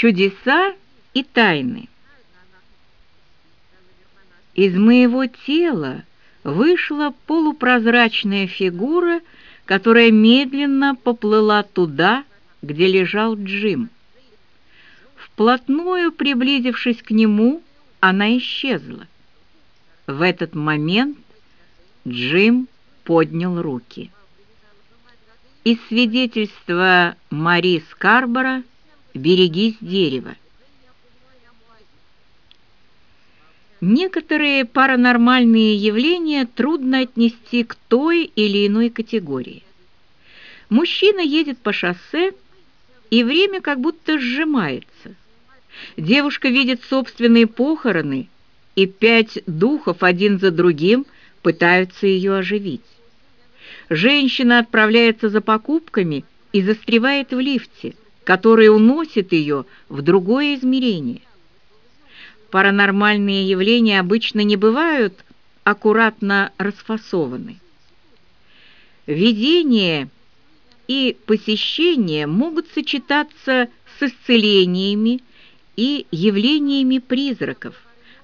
Чудеса и тайны. Из моего тела вышла полупрозрачная фигура, которая медленно поплыла туда, где лежал Джим. Вплотную приблизившись к нему, она исчезла. В этот момент Джим поднял руки. Из свидетельства Мари Скарбора «Берегись дерева». Некоторые паранормальные явления трудно отнести к той или иной категории. Мужчина едет по шоссе, и время как будто сжимается. Девушка видит собственные похороны, и пять духов один за другим пытаются ее оживить. Женщина отправляется за покупками и застревает в лифте, который уносит ее в другое измерение паранормальные явления обычно не бывают аккуратно расфасованы. Видение и посещение могут сочетаться с исцелениями и явлениями призраков,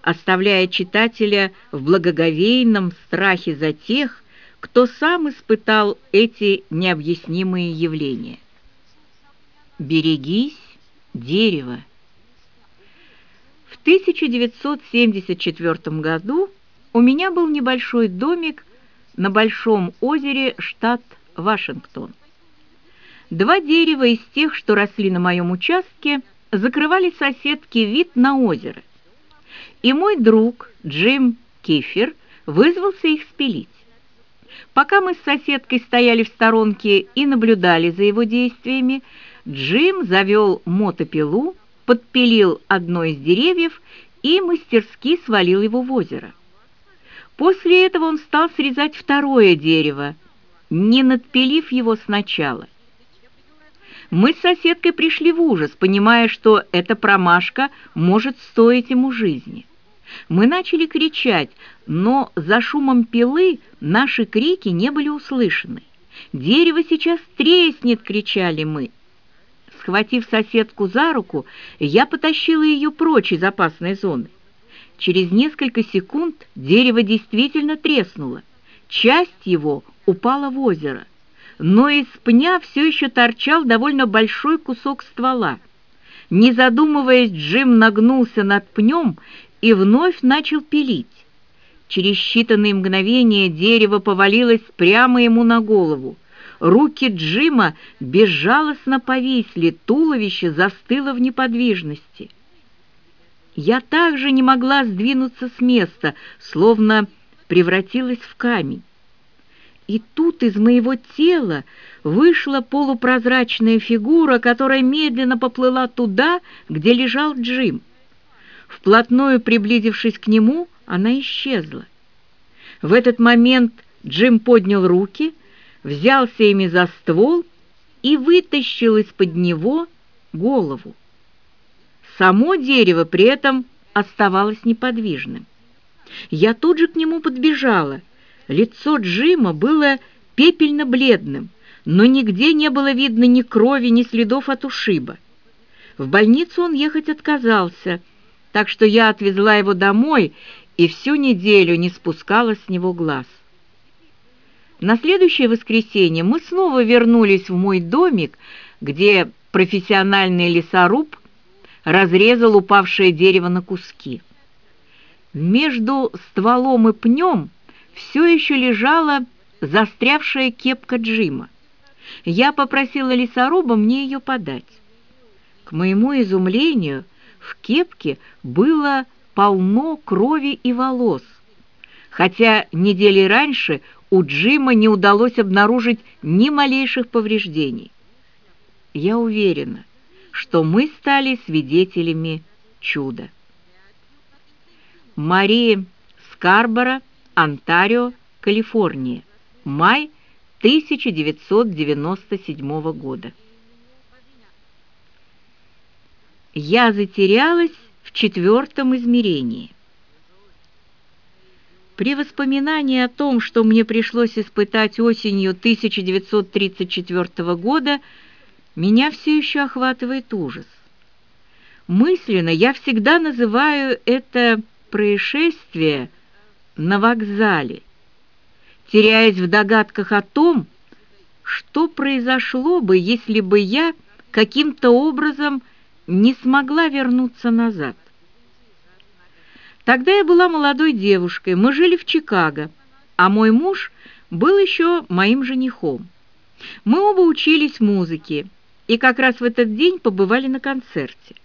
оставляя читателя в благоговейном страхе за тех, кто сам испытал эти необъяснимые явления. «Берегись, дерево!» 1974 году у меня был небольшой домик на Большом озере, штат Вашингтон. Два дерева из тех, что росли на моем участке, закрывали соседки вид на озеро. И мой друг Джим Кифер вызвался их спилить. Пока мы с соседкой стояли в сторонке и наблюдали за его действиями, Джим завел мотопилу, подпилил одно из деревьев и мастерски свалил его в озеро. После этого он стал срезать второе дерево, не надпилив его сначала. Мы с соседкой пришли в ужас, понимая, что эта промашка может стоить ему жизни. Мы начали кричать, но за шумом пилы наши крики не были услышаны. «Дерево сейчас треснет!» — кричали мы. Схватив соседку за руку, я потащила ее прочь из опасной зоны. Через несколько секунд дерево действительно треснуло. Часть его упала в озеро, но из пня все еще торчал довольно большой кусок ствола. Не задумываясь, Джим нагнулся над пнем и вновь начал пилить. Через считанные мгновения дерево повалилось прямо ему на голову. Руки Джима безжалостно повисли, туловище застыло в неподвижности. Я также не могла сдвинуться с места, словно превратилась в камень. И тут из моего тела вышла полупрозрачная фигура, которая медленно поплыла туда, где лежал Джим. Вплотную приблизившись к нему, она исчезла. В этот момент Джим поднял руки — взялся ими за ствол и вытащил из-под него голову. Само дерево при этом оставалось неподвижным. Я тут же к нему подбежала. Лицо Джима было пепельно-бледным, но нигде не было видно ни крови, ни следов от ушиба. В больницу он ехать отказался, так что я отвезла его домой и всю неделю не спускала с него глаз. На следующее воскресенье мы снова вернулись в мой домик, где профессиональный лесоруб разрезал упавшее дерево на куски. Между стволом и пнем все еще лежала застрявшая кепка Джима. Я попросила лесоруба мне ее подать. К моему изумлению, в кепке было полно крови и волос, хотя недели раньше у Джима не удалось обнаружить ни малейших повреждений. Я уверена, что мы стали свидетелями чуда. Мария Скарбора, Онтарио, Калифорния. Май 1997 года. Я затерялась в четвертом измерении. При воспоминании о том, что мне пришлось испытать осенью 1934 года, меня все еще охватывает ужас. Мысленно я всегда называю это происшествие на вокзале, теряясь в догадках о том, что произошло бы, если бы я каким-то образом не смогла вернуться назад. Тогда я была молодой девушкой, мы жили в Чикаго, а мой муж был еще моим женихом. Мы оба учились музыке и как раз в этот день побывали на концерте.